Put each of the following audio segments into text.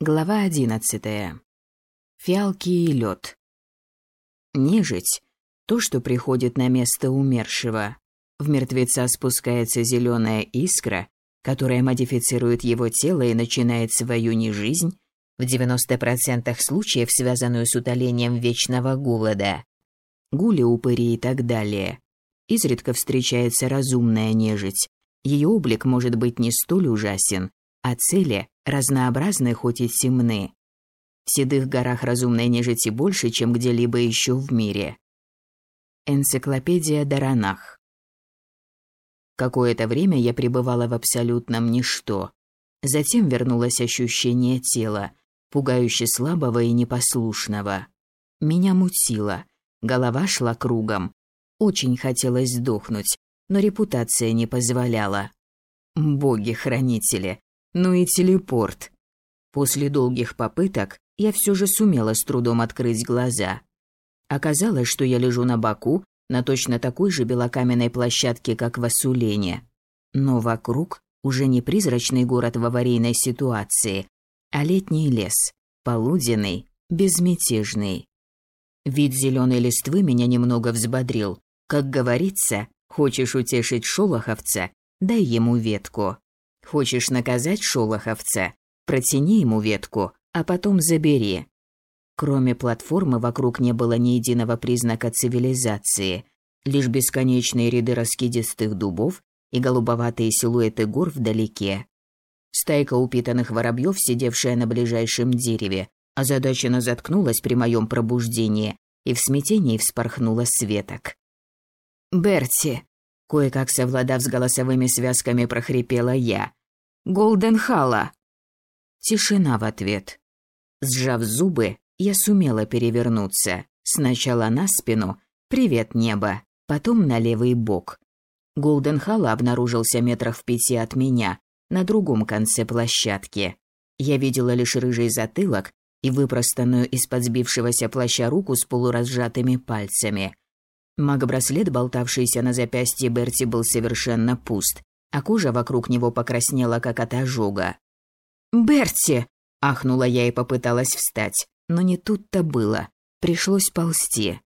Глава одиннадцатая. Фиалки и лед. Нежить – то, что приходит на место умершего. В мертвеца спускается зеленая искра, которая модифицирует его тело и начинает свою не жизнь, в 90% случаев связанную с утолением вечного голода. Гули, упыри и так далее. Изредка встречается разумная нежить. Ее облик может быть не столь ужасен, а цели разнообразны, хоть и темны. В седых горах разумной нежити больше, чем где-либо еще в мире. Энциклопедия Даранах. Какое-то время я пребывала в абсолютном ничто. Затем вернулось ощущение тела, пугающе слабого и непослушного. Меня мутило, голова шла кругом. Очень хотелось сдохнуть, но репутация не позволяла. Боги-хранители, ну и телепорт. После долгих попыток я все же сумела с трудом открыть глаза. Оказалось, что я лежу на боку на точно такой же белокаменной площадке, как в Асулене. Но вокруг уже не призрачный город в аварийной ситуации, а летний лес, полуденный, безмятежный. Вид зеленой листвы меня немного взбодрил. Как говорится, хочешь утешить шолоховца, дай ему ветку. Хочешь наказать шолоховца? Протяни ему ветку, а потом забери. Кроме платформы вокруг не было ни единого признака цивилизации, лишь бесконечные ряды раскидистых дубов и голубоватые силуэты гор вдалеке. Стайка упитанных воробьев, сидевшая на ближайшем дереве, озадаченно заткнулась при моем пробуждении и в смятении вспорхнула с веток. «Берти!» – кое-как совладав с голосовыми связками, прохрипела я. Голденхала!» Тишина в ответ. Сжав зубы, я сумела перевернуться. Сначала на спину, привет небо, потом на левый бок. Голденхала обнаружился метрах в пяти от меня, на другом конце площадки. Я видела лишь рыжий затылок и выпростанную из-под сбившегося плаща руку с полуразжатыми пальцами. Маг-браслет, болтавшийся на запястье Берти, был совершенно пуст, а кожа вокруг него покраснела, как от ожога. «Берти!» – ахнула я и попыталась встать, но не тут-то было. Пришлось ползти.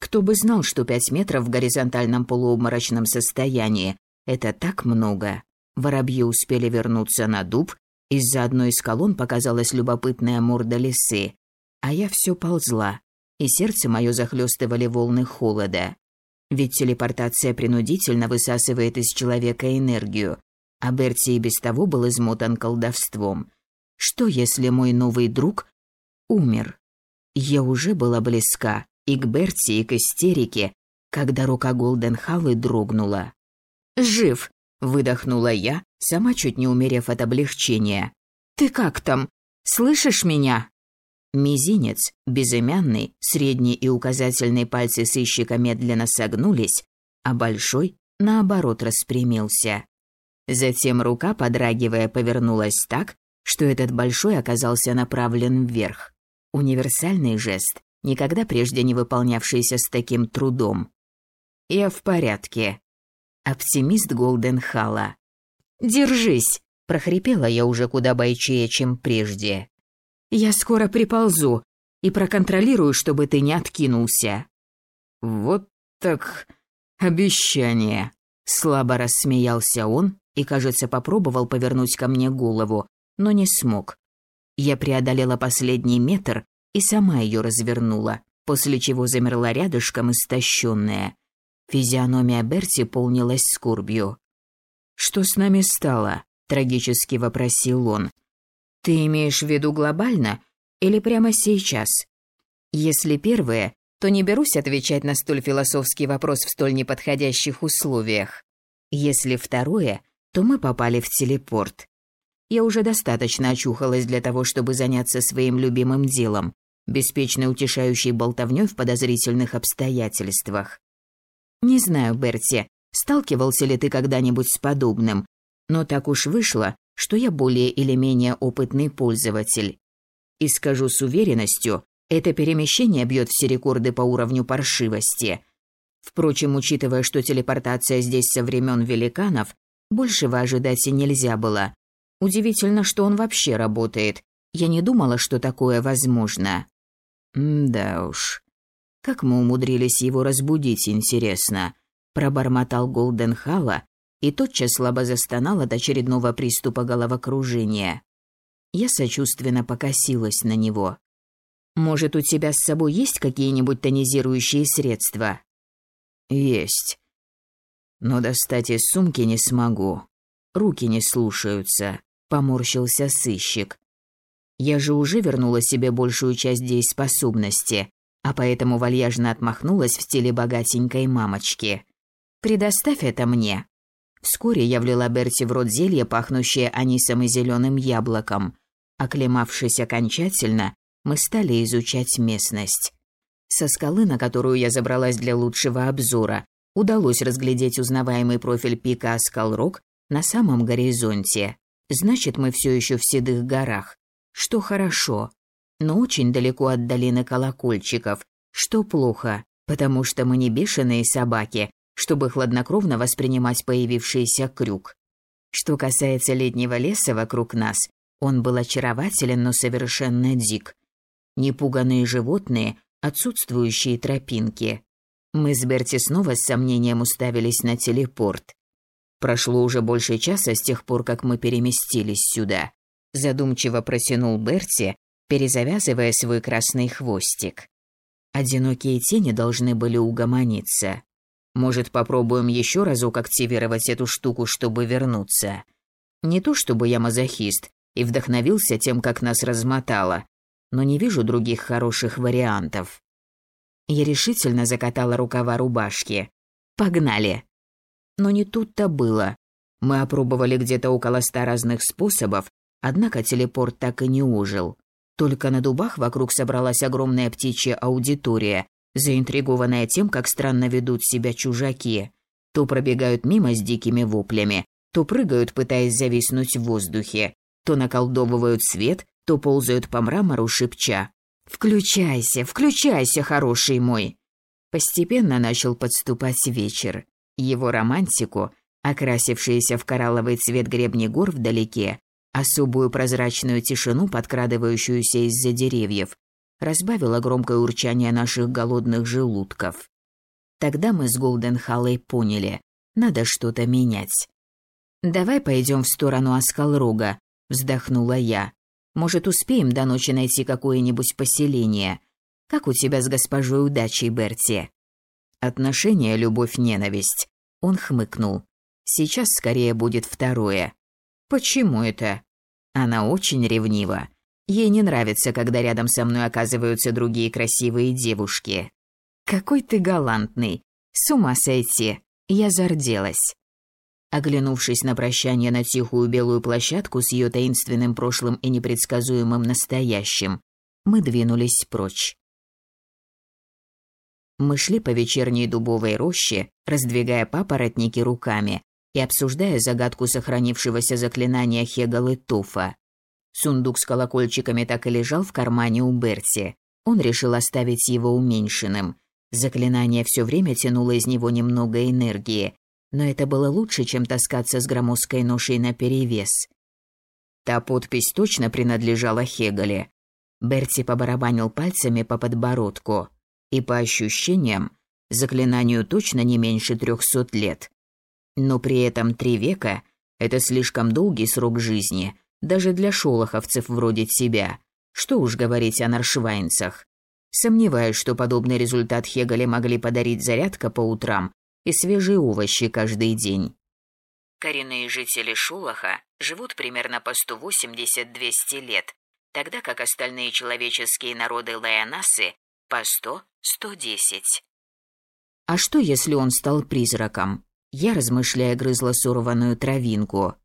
Кто бы знал, что пять метров в горизонтальном полуобморочном состоянии – это так много. Воробьи успели вернуться на дуб, из-за одной из колонн показалась любопытная морда лисы, а я все ползла, и сердце мое захлестывали волны холода. Ведь телепортация принудительно высасывает из человека энергию, а Берти и без того был измотан колдовством. Что, если мой новый друг умер? Я уже была близка и к Берти, и к истерике, когда рука Голденхаллы дрогнула. «Жив!» – выдохнула я, сама чуть не умерев от облегчения. «Ты как там? Слышишь меня?» Мизинец, безымянный, средний и указательный пальцы сыщика медленно согнулись, а большой, наоборот, распрямился. Затем рука, подрагивая, повернулась так, что этот большой оказался направлен вверх. Универсальный жест, никогда прежде не выполнявшийся с таким трудом. «Я в порядке». Оптимист Голденхала. «Держись!» – прохрипела я уже куда бойчее, чем прежде. Я скоро приползу и проконтролирую, чтобы ты не откинулся». «Вот так обещание», — слабо рассмеялся он и, кажется, попробовал повернуть ко мне голову, но не смог. Я преодолела последний метр и сама ее развернула, после чего замерла рядышком истощенная. Физиономия Берти полнилась скорбью. «Что с нами стало?» – трагически вопросил он. Ты имеешь в виду глобально или прямо сейчас? Если первое, то не берусь отвечать на столь философский вопрос в столь неподходящих условиях. Если второе, то мы попали в телепорт. Я уже достаточно очухалась для того, чтобы заняться своим любимым делом, беспечно утешающей болтовнёй в подозрительных обстоятельствах. Не знаю, Берти, сталкивался ли ты когда-нибудь с подобным, но так уж вышло, что я более или менее опытный пользователь. И скажу с уверенностью, это перемещение бьет все рекорды по уровню паршивости. Впрочем, учитывая, что телепортация здесь со времен великанов, большего ожидать и нельзя было. Удивительно, что он вообще работает, Я не думала, что такое возможно. да уж. Как мы умудрились его разбудить, интересно, пробормотал Голденхала и тотчас слабо застонал от очередного приступа головокружения. Я сочувственно покосилась на него. Может, у тебя с собой есть какие-нибудь тонизирующие средства? Есть. Но достать из сумки не смогу. Руки не слушаются, поморщился сыщик. Я же уже вернула себе большую часть дееспособности, а поэтому вальяжно отмахнулась в стиле богатенькой мамочки. «Предоставь это мне». Вскоре я влила Берти в рот зелье, пахнущее анисом и зеленым яблоком. Оклемавшись окончательно, мы стали изучать местность. Со скалы, на которую я забралась для лучшего обзора, удалось разглядеть узнаваемый профиль пика Аскалрок на самом горизонте. Значит, мы все еще в седых горах, что хорошо, но очень далеко от долины колокольчиков, что плохо, потому что мы не бешеные собаки, чтобы хладнокровно воспринимать появившийся крюк. Что касается летнего леса вокруг нас, он был очарователен, но совершенно дик. Непуганные животные, отсутствующие тропинки. Мы с Берти снова с сомнением уставились на телепорт. Прошло уже больше часа с тех пор, как мы переместились сюда. Задумчиво протянул Берти, перезавязывая свой красный хвостик. Одинокие тени должны были угомониться. Может, попробуем еще разок активировать эту штуку, чтобы вернуться? Не то чтобы я мазохист и вдохновился тем, как нас размотало, но не вижу других хороших вариантов. Я решительно закатала рукава рубашки. Погнали. Но не тут-то было. Мы опробовали где-то около ста разных способов, однако телепорт так и не ужил. Только на дубах вокруг собралась огромная птичья аудитория, заинтригованная тем, как странно ведут себя чужаки. То пробегают мимо с дикими воплями, то прыгают, пытаясь зависнуть в воздухе, то наколдовывают свет, то ползают по мрамору, шепча. «Включайся, включайся, хороший мой!» Постепенно начал подступать вечер. Его романтику, окрасившиеся в коралловый цвет гребни гор вдалеке, особую прозрачную тишину, подкрадывающуюся из-за деревьев, разбавило громкое урчание наших голодных желудков. Тогда мы с Голденхаллой поняли, надо что-то менять. «Давай пойдем в сторону Аскалрога», — вздохнула я. «Может, успеем до ночи найти какое-нибудь поселение? Как у тебя с госпожой удачей, Берти?» «Отношения, любовь, ненависть». Он хмыкнул. «Сейчас скорее будет второе». «Почему это?» «Она очень ревнива. Ей не нравится, когда рядом со мной оказываются другие красивые девушки. Какой ты галантный. С ума сойти. Я зарделась. Оглянувшись на прощание на тихую белую площадку с ее таинственным прошлым и непредсказуемым настоящим, мы двинулись прочь. Мы шли по вечерней дубовой роще, раздвигая папоротники руками и обсуждая загадку сохранившегося заклинания Хегалы Туфа. Сундук с колокольчиками так и лежал в кармане у Берти. Он решил оставить его уменьшенным. Заклинание все время тянуло из него немного энергии, но это было лучше, чем таскаться с громоздкой ношей наперевес. Та подпись точно принадлежала Хегале. Берти побарабанил пальцами по подбородку. И по ощущениям, заклинанию точно не меньше трехсот лет. Но при этом три века – это слишком долгий срок жизни – даже для шолоховцев вроде тебя. Что уж говорить о наршвайнцах. Сомневаюсь, что подобный результат Хегале могли подарить зарядка по утрам и свежие овощи каждый день. Коренные жители Шолоха живут примерно по 180-200 лет, тогда как остальные человеческие народы Лаянасы по 100-110. А что, если он стал призраком? Я, размышляя, грызла сорванную травинку.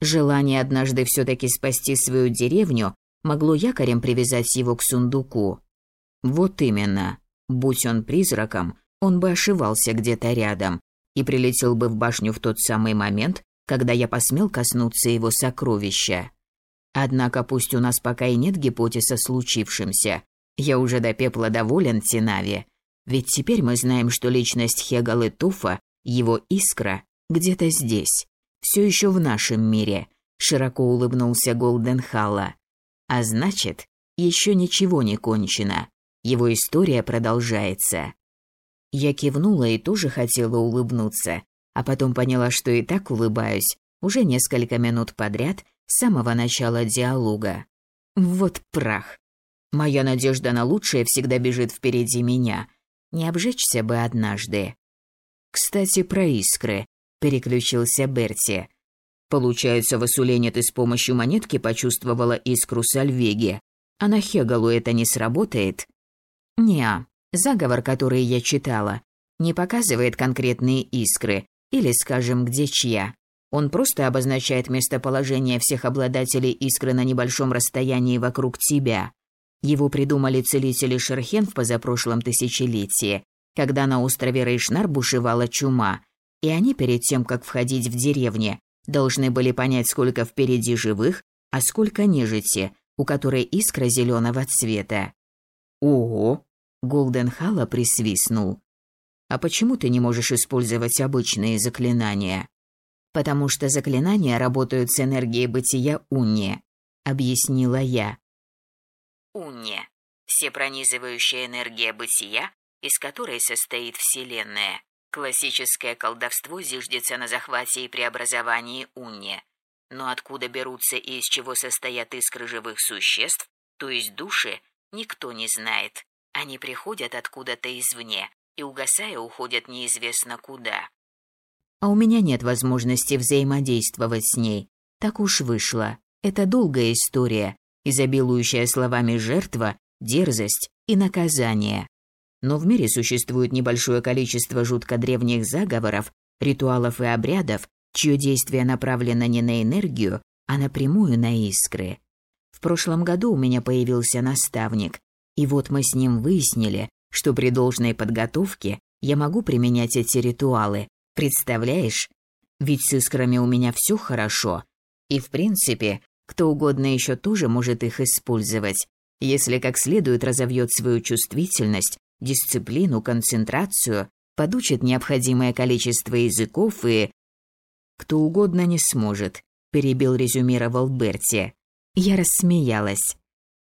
Желание однажды все-таки спасти свою деревню могло якорем привязать его к сундуку. Вот именно. Будь он призраком, он бы ошивался где-то рядом и прилетел бы в башню в тот самый момент, когда я посмел коснуться его сокровища. Однако пусть у нас пока и нет гипотез о случившемся, я уже до пепла доволен Тинави, ведь теперь мы знаем, что личность Хегалы Туфа, его искра, где-то здесь все еще в нашем мире», — широко улыбнулся Голденхалла. А значит, еще ничего не кончено. Его история продолжается. Я кивнула и тоже хотела улыбнуться, а потом поняла, что и так улыбаюсь уже несколько минут подряд с самого начала диалога. Вот прах. Моя надежда на лучшее всегда бежит впереди меня. Не обжечься бы однажды. Кстати, про искры. Переключился Берти. Получается, в Асулене ты с помощью монетки почувствовала искру Сальвеги, а на Хегалу это не сработает? Неа. Заговор, который я читала, не показывает конкретные искры, или, скажем, где чья. Он просто обозначает местоположение всех обладателей искры на небольшом расстоянии вокруг тебя. Его придумали целители Шерхен в позапрошлом тысячелетии, когда на острове Рейшнар бушевала чума, и они перед тем, как входить в деревни, должны были понять, сколько впереди живых, а сколько нежити, у которой искра зеленого цвета. Ого! Голден Халла присвистнул. А почему ты не можешь использовать обычные заклинания? Потому что заклинания работают с энергией бытия Унни, объяснила я. Унне – всепронизывающая энергия бытия, из которой состоит Вселенная. Классическое колдовство зиждется на захвате и преобразовании Унне. Но откуда берутся и из чего состоят искры живых существ, то есть души, никто не знает. Они приходят откуда-то извне и, угасая, уходят неизвестно куда. А у меня нет возможности взаимодействовать с ней. Так уж вышло. Это долгая история, изобилующая словами жертва, дерзость и наказание. Но в мире существует небольшое количество жутко древних заговоров, ритуалов и обрядов, чье действие направлено не на энергию, а напрямую на искры. В прошлом году у меня появился наставник, и вот мы с ним выяснили, что при должной подготовке я могу применять эти ритуалы. Представляешь? Ведь с искрами у меня все хорошо. И в принципе, кто угодно еще тоже может их использовать, если как следует разовьет свою чувствительность, дисциплину, концентрацию, подучит необходимое количество языков и... Кто угодно не сможет, перебил резюмировал Берти. Я рассмеялась.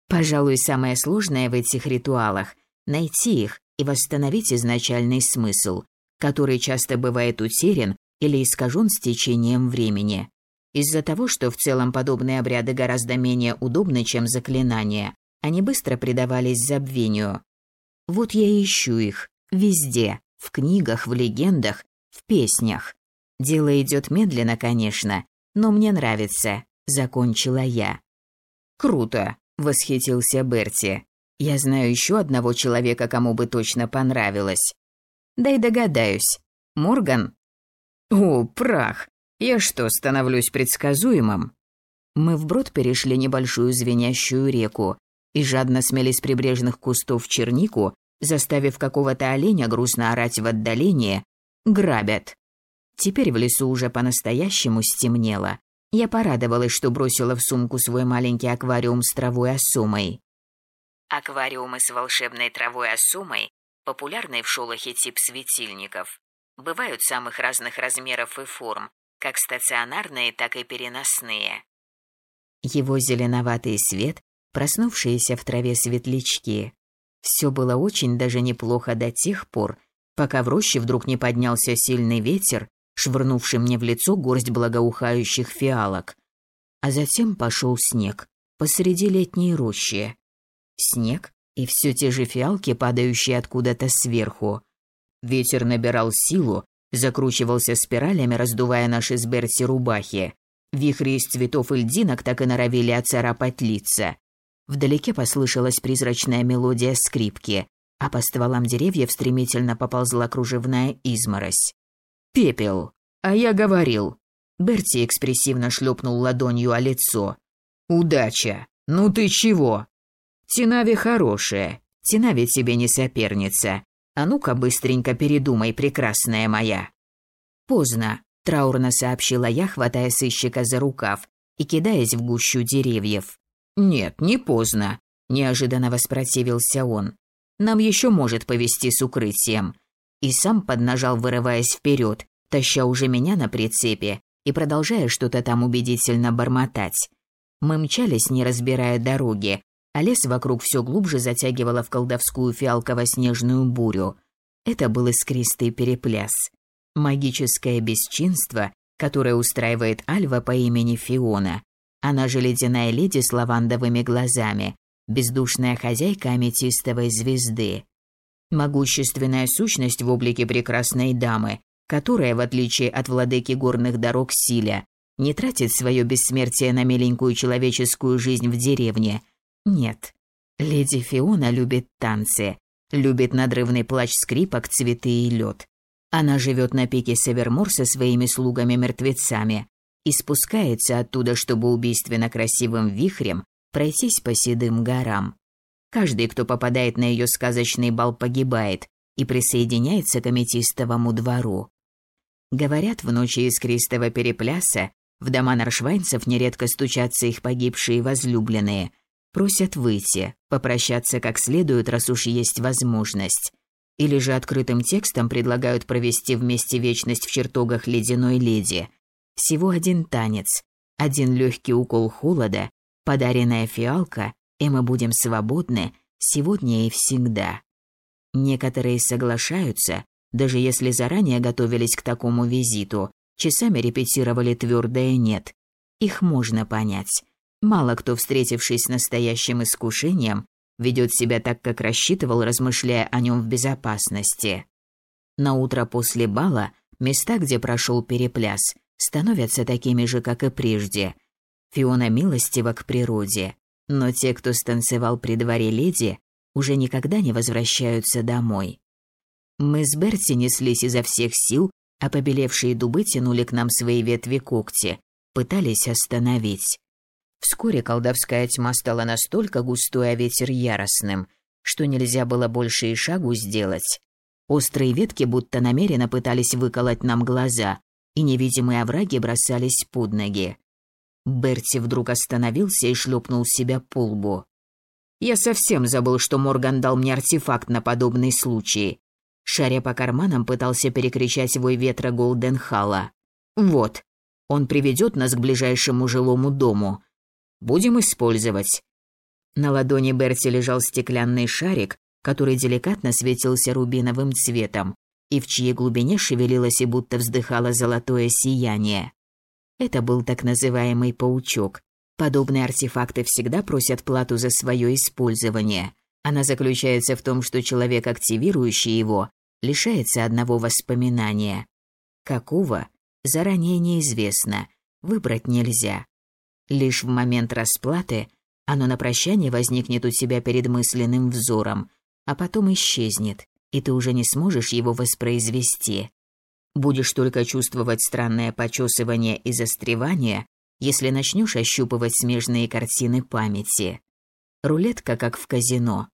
Пожалуй, самое сложное в этих ритуалах – найти их и восстановить изначальный смысл, который часто бывает утерян или искажен с течением времени. Из-за того, что в целом подобные обряды гораздо менее удобны, чем заклинания, они быстро предавались забвению. Вот я ищу их. Везде. В книгах, в легендах, в песнях. Дело идет медленно, конечно, но мне нравится. Закончила я. Круто, восхитился Берти. Я знаю еще одного человека, кому бы точно понравилось. Да и догадаюсь. Морган? О, прах. Я что, становлюсь предсказуемым? Мы вброд перешли небольшую звенящую реку и жадно смели с прибрежных кустов чернику, заставив какого-то оленя грустно орать в отдалении, грабят. Теперь в лесу уже по-настоящему стемнело. Я порадовалась, что бросила в сумку свой маленький аквариум с травой осумой. Аквариумы с волшебной травой осумой – популярный в шолохе тип светильников. Бывают самых разных размеров и форм, как стационарные, так и переносные. Его зеленоватый свет, проснувшиеся в траве светлячки. Все было очень даже неплохо до тех пор, пока в роще вдруг не поднялся сильный ветер, швырнувший мне в лицо горсть благоухающих фиалок. А затем пошел снег посреди летней рощи. Снег и все те же фиалки, падающие откуда-то сверху. Ветер набирал силу, закручивался спиралями, раздувая наши с Берти рубахи. Вихри из цветов и льдинок так и норовили оцарапать лица. Вдалеке послышалась призрачная мелодия скрипки, а по стволам деревьев стремительно поползла кружевная изморозь. «Пепел! А я говорил!» Берти экспрессивно шлепнул ладонью о лицо. «Удача! Ну ты чего?» «Тинави хорошая. Тинави тебе не соперница. А ну-ка быстренько передумай, прекрасная моя. Поздно, траурно сообщила я, хватая сыщика за рукав и кидаясь в гущу деревьев. Нет, не поздно, неожиданно воспротивился он. Нам еще может повести с укрытием. И сам поднажал, вырываясь вперед, таща уже меня на прицепе и продолжая что-то там убедительно бормотать. Мы мчались, не разбирая дороги, а лес вокруг все глубже затягивало в колдовскую фиалково-снежную бурю. Это был искристый перепляс. Магическое бесчинство, которое устраивает Альва по имени Фиона. Она же ледяная леди с лавандовыми глазами, бездушная хозяйка аметистовой звезды. Могущественная сущность в облике прекрасной дамы, которая, в отличие от владыки горных дорог Силя, не тратит свое бессмертие на миленькую человеческую жизнь в деревне. Нет. Леди Фиона любит танцы, любит надрывный плач скрипок, цветы и лед. Она живет на пике Севермор со своими слугами-мертвецами и спускается оттуда, чтобы убийственно красивым вихрем пройтись по седым горам. Каждый, кто попадает на ее сказочный бал, погибает и присоединяется к аметистовому двору. Говорят, в ночи искристого перепляса в дома наршвайнцев нередко стучатся их погибшие возлюбленные, просят выйти, попрощаться как следует, раз уж есть возможность. Или же открытым текстом предлагают провести вместе вечность в чертогах ледяной леди. Всего один танец, один легкий укол холода, подаренная фиалка, и мы будем свободны сегодня и всегда. Некоторые соглашаются, даже если заранее готовились к такому визиту, часами репетировали твердое «нет». Их можно понять. Мало кто, встретившись с настоящим искушением, ведет себя так, как рассчитывал, размышляя о нем в безопасности. На утро после бала места, где прошел перепляс, становятся такими же, как и прежде. Фиона милостива к природе, но те, кто станцевал при дворе леди, уже никогда не возвращаются домой. Мы с Берти неслись изо всех сил, а побелевшие дубы тянули к нам свои ветви когти, пытались остановить. Вскоре колдовская тьма стала настолько густой, а ветер яростным, что нельзя было больше и шагу сделать. Острые ветки будто намеренно пытались выколоть нам глаза, и невидимые овраги бросались под ноги. Берти вдруг остановился и шлепнул себя по лбу. Я совсем забыл, что Морган дал мне артефакт на подобный случай. Шаря по карманам пытался перекричать вой ветра Голденхала. Вот, он приведет нас к ближайшему жилому дому. Будем использовать. На ладони Берти лежал стеклянный шарик, который деликатно светился рубиновым цветом, и в чьей глубине шевелилось и будто вздыхало золотое сияние. Это был так называемый паучок. Подобные артефакты всегда просят плату за свое использование. Она заключается в том, что человек, активирующий его, лишается одного воспоминания. Какого? Заранее неизвестно. Выбрать нельзя. Лишь в момент расплаты оно на прощание возникнет у тебя перед мысленным взором, а потом исчезнет, и ты уже не сможешь его воспроизвести. Будешь только чувствовать странное почесывание и застревание, если начнешь ощупывать смежные картины памяти. Рулетка как в казино.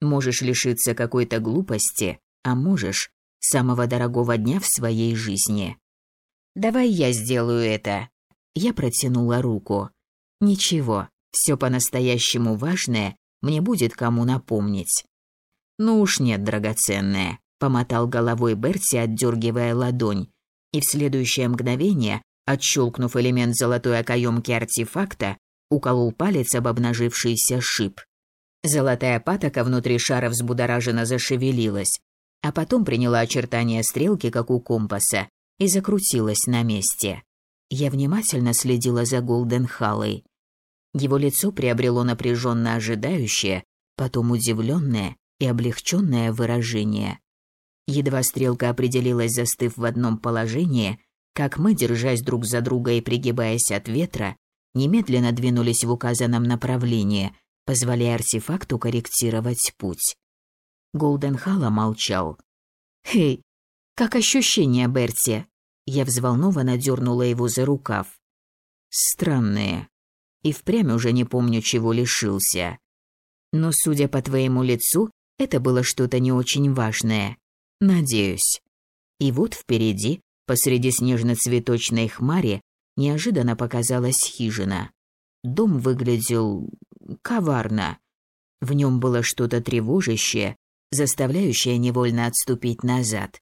Можешь лишиться какой-то глупости, а можешь самого дорогого дня в своей жизни. Давай я сделаю это. Я протянула руку. Ничего, все по-настоящему важное мне будет кому напомнить. Ну уж нет, драгоценная помотал головой Берти, отдергивая ладонь, и в следующее мгновение, отщелкнув элемент золотой окоемки артефакта, уколол палец об обнажившийся шип. Золотая патока внутри шара взбудораженно зашевелилась, а потом приняла очертания стрелки, как у компаса, и закрутилась на месте. Я внимательно следила за Голденхаллой. Его лицо приобрело напряженно ожидающее, потом удивленное и облегченное выражение. Едва стрелка определилась, застыв в одном положении, как мы, держась друг за друга и пригибаясь от ветра, немедленно двинулись в указанном направлении, позволяя артефакту корректировать путь. Голденхалла молчал. «Хей, как ощущения, Берти?» Я взволнованно дернула его за рукав. «Странные. И впрямь уже не помню, чего лишился. Но, судя по твоему лицу, это было что-то не очень важное. Надеюсь. И вот впереди, посреди снежно-цветочной хмари, неожиданно показалась хижина. Дом выглядел коварно. В нем было что-то тревожащее, заставляющее невольно отступить назад.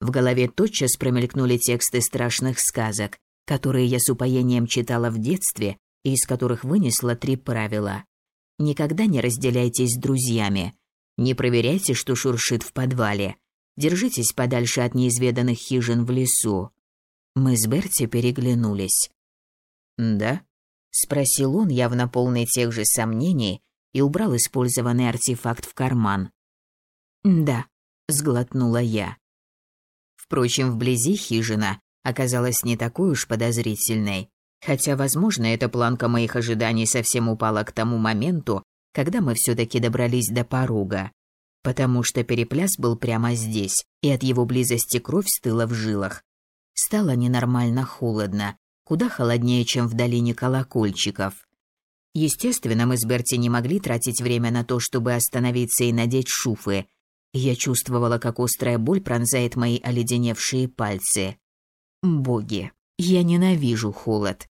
В голове тотчас промелькнули тексты страшных сказок, которые я с упоением читала в детстве и из которых вынесла три правила. Никогда не разделяйтесь с друзьями. Не проверяйте, что шуршит в подвале. Держитесь подальше от неизведанных хижин в лесу. Мы с Берти переглянулись. «Да?» — спросил он, явно полный тех же сомнений, и убрал использованный артефакт в карман. «Да», — сглотнула я. Впрочем, вблизи хижина оказалась не такой уж подозрительной, хотя, возможно, эта планка моих ожиданий совсем упала к тому моменту, когда мы все-таки добрались до порога, потому что перепляс был прямо здесь, и от его близости кровь стыла в жилах. Стало ненормально холодно, куда холоднее, чем в долине колокольчиков. Естественно, мы с Берти не могли тратить время на то, чтобы остановиться и надеть шуфы. Я чувствовала, как острая боль пронзает мои оледеневшие пальцы. Боги, я ненавижу холод.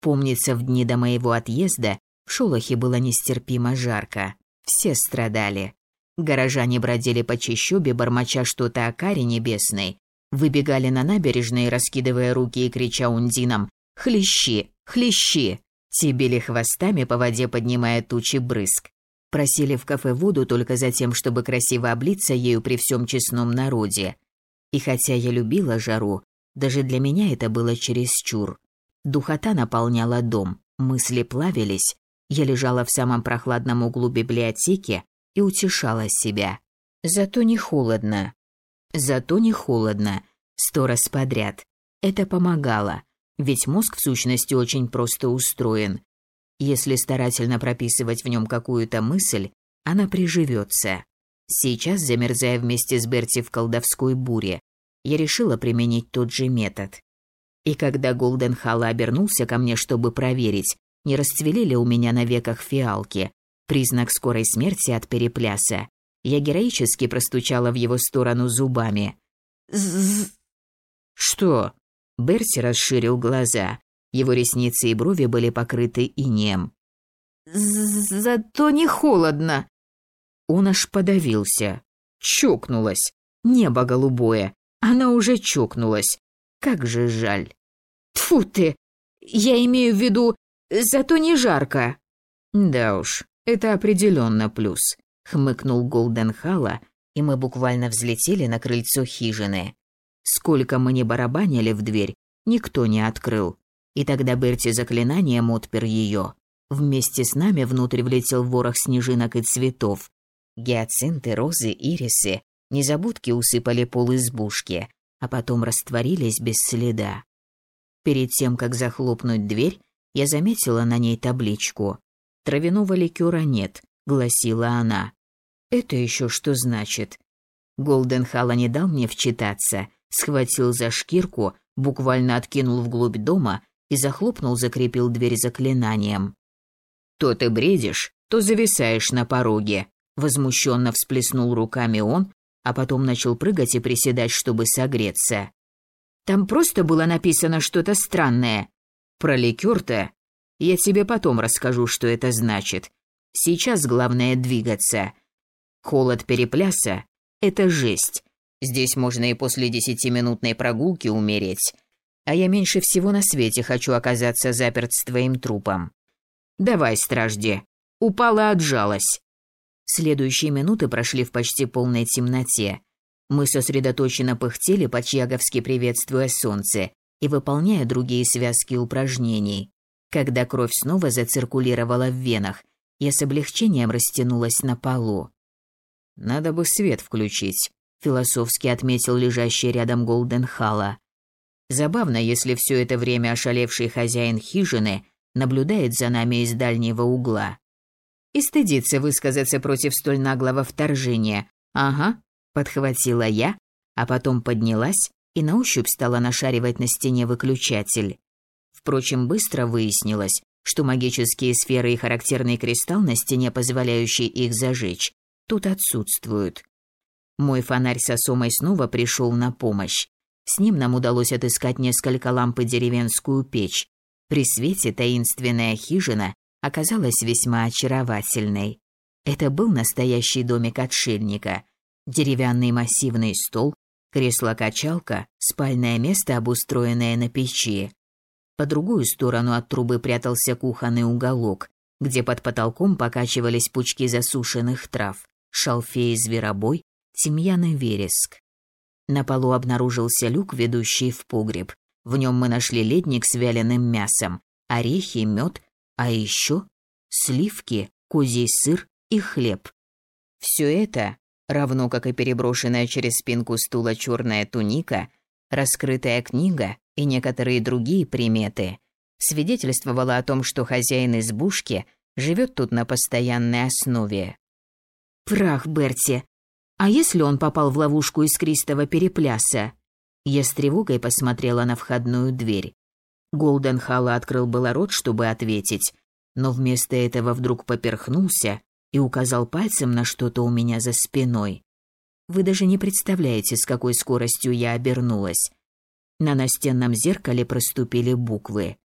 Помнится, в дни до моего отъезда Шолохе было нестерпимо жарко. Все страдали. Горожане бродили по чащобе, бормоча что-то о каре небесной, выбегали на набережные, раскидывая руки и крича ундинам «Хлещи! Хлещи!» Те били хвостами по воде, поднимая тучи брызг. Просили в кафе воду только за тем, чтобы красиво облиться ею при всем честном народе. И хотя я любила жару, даже для меня это было чересчур. Духота наполняла дом, мысли плавились. Я лежала в самом прохладном углу библиотеки и утешала себя. Зато не холодно. Зато не холодно. Сто раз подряд. Это помогало, ведь мозг в сущности очень просто устроен. Если старательно прописывать в нем какую-то мысль, она приживется. Сейчас, замерзая вместе с Берти в колдовской буре, я решила применить тот же метод. И когда Голденхалла обернулся ко мне, чтобы проверить, не расцвели ли у меня на веках фиалки, признак скорой смерти от перепляса, я героически простучала в его сторону зубами. «З-з-з!» «Что?» Берти расширил глаза. Его ресницы и брови были покрыты инеем. «Зато не холодно!» Он аж подавился. Чокнулась. Небо голубое. Она уже чокнулась. Как же жаль. Тфу ты! Я имею в виду, зато не жарко. Да уж, это определенно плюс, хмыкнул Голденхала, и мы буквально взлетели на крыльцо хижины. Сколько мы не барабанили в дверь, никто не открыл. И тогда Берти заклинанием отпер ее. Вместе с нами внутрь влетел ворох снежинок и цветов. Гиацинты, розы, ирисы, Незабудки усыпали пол избушки, а потом растворились без следа. Перед тем, как захлопнуть дверь, я заметила на ней табличку. «Травяного ликера нет», — гласила она. «Это еще что значит?» Голден Халла не дал мне вчитаться, схватил за шкирку, буквально откинул вглубь дома и захлопнул, закрепил дверь заклинанием. «То ты бредишь, то зависаешь на пороге», — возмущенно всплеснул руками он, а потом начал прыгать и приседать, чтобы согреться. Там просто было написано что-то странное. Про ликёр-то я тебе потом расскажу, что это значит. Сейчас главное двигаться. Холод перепляса — это жесть. Здесь можно и после десятиминутной прогулки умереть. А я меньше всего на свете хочу оказаться заперт с твоим трупом. Давай, стражди. Упала, отжалась. Следующие минуты прошли в почти полной темноте. Мы сосредоточенно пыхтели, по-чьяговски приветствуя солнце и выполняя другие связки упражнений. Когда кровь снова зациркулировала в венах, я с облегчением растянулась на полу. «Надо бы свет включить», — философски отметил лежащий рядом Голденхала. Забавно, если все это время ошалевший хозяин хижины наблюдает за нами из дальнего угла и стыдится высказаться против столь наглого вторжения. Ага, подхватила я, а потом поднялась и на ощупь стала нашаривать на стене выключатель. Впрочем, быстро выяснилось, что магические сферы и характерный кристалл на стене, позволяющий их зажечь, тут отсутствуют. Мой фонарь со сомой снова пришел на помощь. С ним нам удалось отыскать несколько ламп и деревенскую печь. При свете таинственная хижина оказалась весьма очаровательной. Это был настоящий домик отшельника. Деревянный массивный стол, кресло-качалка, спальное место, обустроенное на печи. По другую сторону от трубы прятался кухонный уголок, где под потолком покачивались пучки засушенных трав, шалфей, зверобой, тимьян и вереск. На полу обнаружился люк, ведущий в погреб. В нем мы нашли ледник с вяленым мясом, орехи, мед, а еще сливки, козий сыр и хлеб. Все это, равно как и переброшенная через спинку стула черная туника, раскрытая книга и некоторые другие приметы, свидетельствовало о том, что хозяин избушки живет тут на постоянной основе. «Прах, Берти! А если он попал в ловушку искристого перепляса?» Я с тревогой посмотрела на входную дверь. Голден Халла открыл было рот, чтобы ответить, но вместо этого вдруг поперхнулся и указал пальцем на что-то у меня за спиной. Вы даже не представляете, с какой скоростью я обернулась. На настенном зеркале проступили буквы.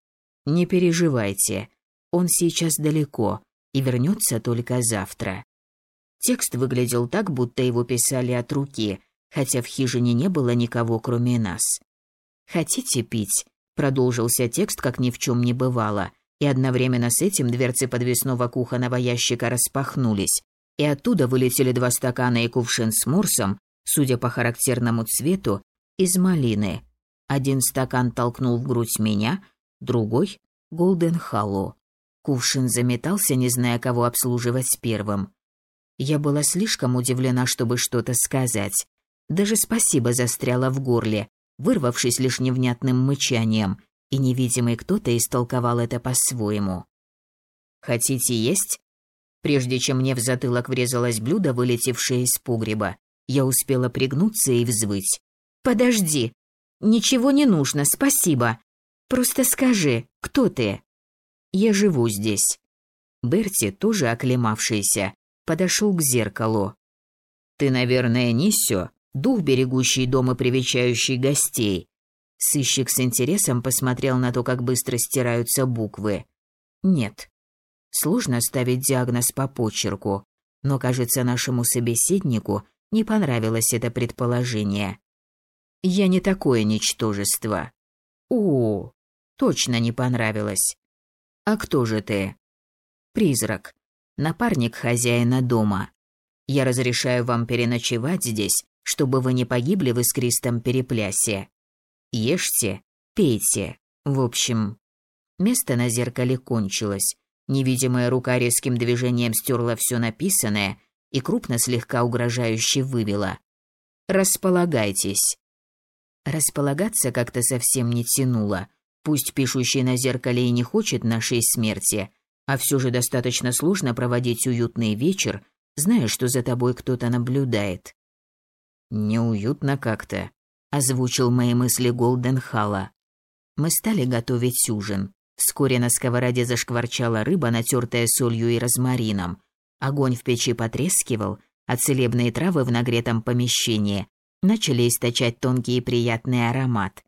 Не переживайте, он сейчас далеко и вернется только завтра. Текст выглядел так, будто его писали от руки, хотя в хижине не было никого, кроме нас. «Хотите пить?» – продолжился текст, как ни в чем не бывало, и одновременно с этим дверцы подвесного кухонного ящика распахнулись, и оттуда вылетели два стакана и кувшин с морсом, судя по характерному цвету, из малины. Один стакан толкнул в грудь меня, другой — Голден Халло. Кувшин заметался, не зная, кого обслуживать первым. Я была слишком удивлена, чтобы что-то сказать. Даже спасибо застряло в горле, вырвавшись лишь невнятным мычанием, и невидимый кто-то истолковал это по-своему. «Хотите есть?» Прежде чем мне в затылок врезалось блюдо, вылетевшее из погреба, я успела пригнуться и взвыть. «Подожди! Ничего не нужно, спасибо! Просто скажи, кто ты?» «Я живу здесь». Берти, тоже оклемавшийся, подошел к зеркалу. «Ты, наверное, Ниссё, дух, берегущий дом и привечающий гостей». Сыщик с интересом посмотрел на то, как быстро стираются буквы. «Нет, Сложно ставить диагноз по почерку, но, кажется, нашему собеседнику не понравилось это предположение. Я не такое ничтожество. О, точно не понравилось. А кто же ты? Призрак. Напарник хозяина дома. Я разрешаю вам переночевать здесь, чтобы вы не погибли в искристом переплясе. Ешьте, пейте. В общем, место на зеркале кончилось, Невидимая рука резким движением стерла все написанное и крупно слегка угрожающе вывела. «Располагайтесь». Располагаться как-то совсем не тянуло. Пусть пишущий на зеркале и не хочет нашей смерти, а все же достаточно сложно проводить уютный вечер, зная, что за тобой кто-то наблюдает. «Неуютно как-то», — озвучил мои мысли Голден Халла. Мы стали готовить ужин. Вскоре на сковороде зашкварчала рыба, натертая солью и розмарином. Огонь в печи потрескивал, а целебные травы в нагретом помещении начали источать тонкий и приятный аромат.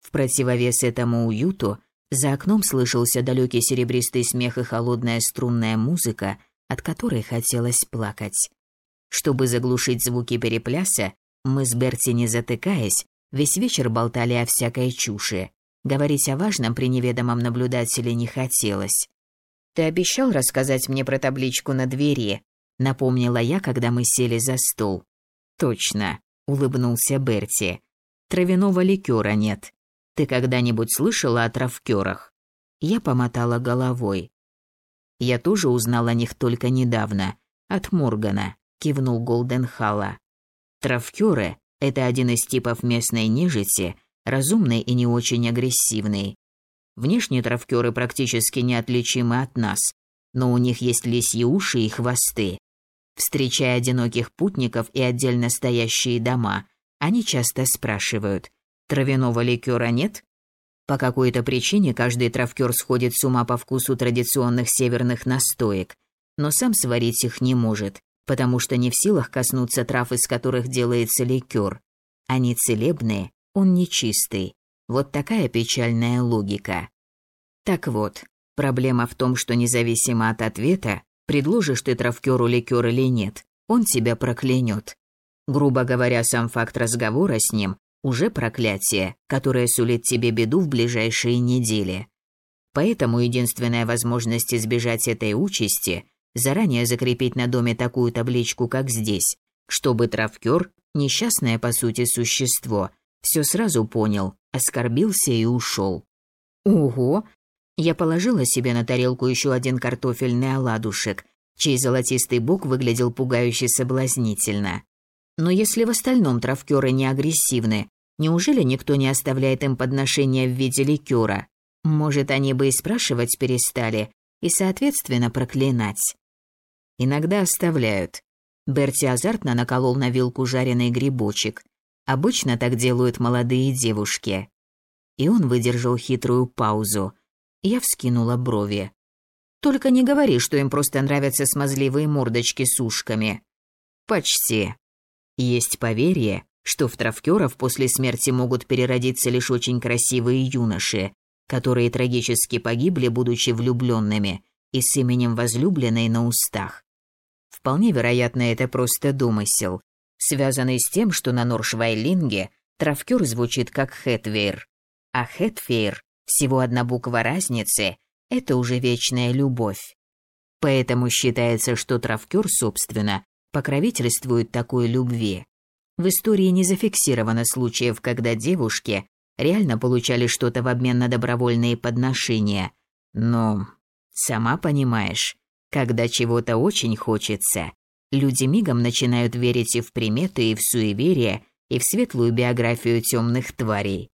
В противовес этому уюту за окном слышался далекий серебристый смех и холодная струнная музыка, от которой хотелось плакать. Чтобы заглушить звуки перепляса, мы с Берти, не затыкаясь, весь вечер болтали о всякой чуши. Говорить о важном при неведомом наблюдателе не хотелось. «Ты обещал рассказать мне про табличку на двери?» — напомнила я, когда мы сели за стол. «Точно», — улыбнулся Берти. «Травяного ликера нет. Ты когда-нибудь слышала о травкерах?» Я помотала головой. «Я тоже узнал о них только недавно. От Моргана», — кивнул Голденхалла. «Травкеры — это один из типов местной нежити, разумный и не очень агрессивный. Внешне травкеры практически неотличимы от нас, но у них есть лисьи уши и хвосты. Встречая одиноких путников и отдельно стоящие дома, они часто спрашивают, травяного ликера нет? По какой-то причине каждый травкер сходит с ума по вкусу традиционных северных настоек, но сам сварить их не может, потому что не в силах коснуться трав, из которых делается ликер. Они целебные, он нечистый. Вот такая печальная логика. Так вот, проблема в том, что независимо от ответа, предложишь ты травкеру ликер или нет, он тебя проклянет. Грубо говоря, сам факт разговора с ним уже проклятие, которое сулит тебе беду в ближайшие недели. Поэтому единственная возможность избежать этой участи – заранее закрепить на доме такую табличку, как здесь, чтобы травкер, несчастное по сути существо, все сразу понял, оскорбился и ушел. Ого! Я положила себе на тарелку еще один картофельный оладушек, чей золотистый бок выглядел пугающе соблазнительно. Но если в остальном травкеры не агрессивны, неужели никто не оставляет им подношения в виде ликера? Может, они бы и спрашивать перестали, и, соответственно, проклинать. Иногда оставляют. Берти азартно наколол на вилку жареный грибочек. Обычно так делают молодые девушки. И он выдержал хитрую паузу. Я вскинула брови. Только не говори, что им просто нравятся смазливые мордочки с ушками. Почти. Есть поверье, что в травкеров после смерти могут переродиться лишь очень красивые юноши, которые трагически погибли, будучи влюбленными, и с именем возлюбленной на устах. Вполне вероятно, это просто домысел, связанный с тем, что на Норшвайлинге травкер звучит как Хэтвейр, а Хэтфейр – всего одна буква разницы – это уже вечная любовь. Поэтому считается, что травкер, собственно, покровительствует такой любви. В истории не зафиксировано случаев, когда девушки реально получали что-то в обмен на добровольные подношения. Но, сама понимаешь, когда чего-то очень хочется, люди мигом начинают верить и в приметы, и в суеверия, и в светлую биографию темных тварей.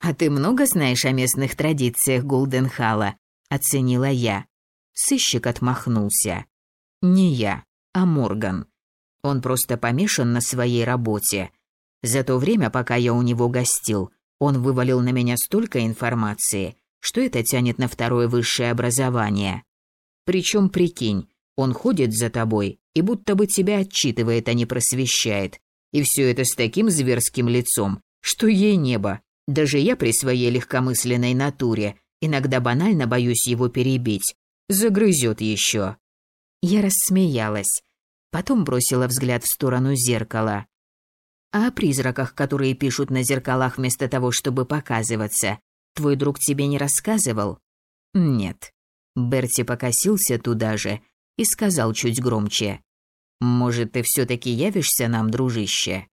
«А ты много знаешь о местных традициях Голденхала?» – оценила я. Сыщик отмахнулся. «Не я, а Морган. Он просто помешан на своей работе. За то время, пока я у него гостил, он вывалил на меня столько информации, что это тянет на второе высшее образование. Причем, прикинь, он ходит за тобой и будто бы тебя отчитывает, а не просвещает. И все это с таким зверским лицом, что ей небо. Даже я при своей легкомысленной натуре иногда банально боюсь его перебить. Загрызет еще. Я рассмеялась. Потом бросила взгляд в сторону зеркала. А о призраках, которые пишут на зеркалах вместо того, чтобы показываться, твой друг тебе не рассказывал? Нет. Берти покосился туда же и сказал чуть громче. Может, ты все таки явишься нам, дружище?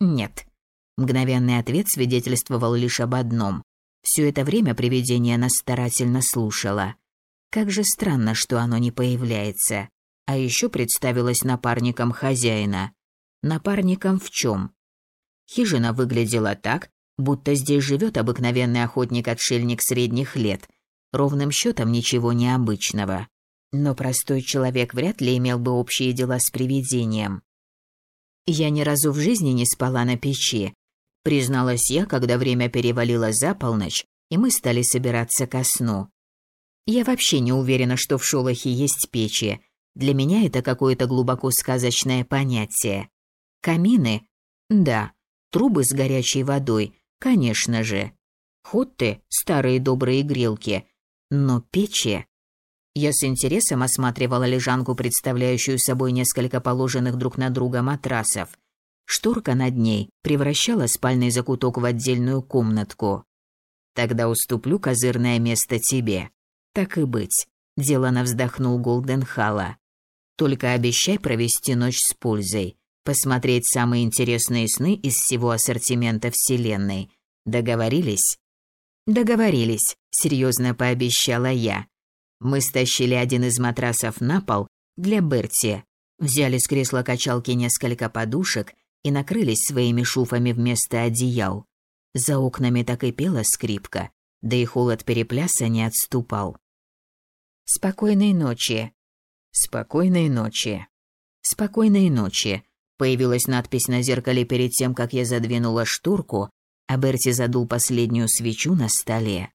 Нет. Мгновенный ответ свидетельствовал лишь об одном. Все это время привидение нас старательно слушало. Как же странно, что оно не появляется. А еще представилось напарником хозяина. Напарником в чем? Хижина выглядела так, будто здесь живет обыкновенный охотник-отшельник средних лет. Ровным счетом ничего необычного. Но простой человек вряд ли имел бы общие дела с привидением. «Я ни разу в жизни не спала на печи», призналась я, когда время перевалило за полночь, и мы стали собираться ко сну. Я вообще не уверена, что в Шолохе есть печи. Для меня это какое-то глубоко сказочное понятие. Камины? Да. Трубы с горячей водой? Конечно же. Хотты – старые добрые грелки. Но печи? Я с интересом осматривала лежанку, представляющую собой несколько положенных друг на друга матрасов. Шторка над ней превращала спальный закуток в отдельную комнатку. Тогда уступлю козырное место тебе. Так и быть. Делано вздохнул Голденхала. Только обещай провести ночь с пользой, посмотреть самые интересные сны из всего ассортимента Вселенной. Договорились? Договорились, серьезно пообещала я. Мы стащили один из матрасов на пол для Берти, взяли с кресла качалки несколько подушек и накрылись своими шуфами вместо одеял. За окнами так и пела скрипка, да и холод перепляса не отступал. «Спокойной ночи», «Спокойной ночи». «Спокойной ночи», — появилась надпись на зеркале перед тем, как я задвинула шторку, а Берти задул последнюю свечу на столе.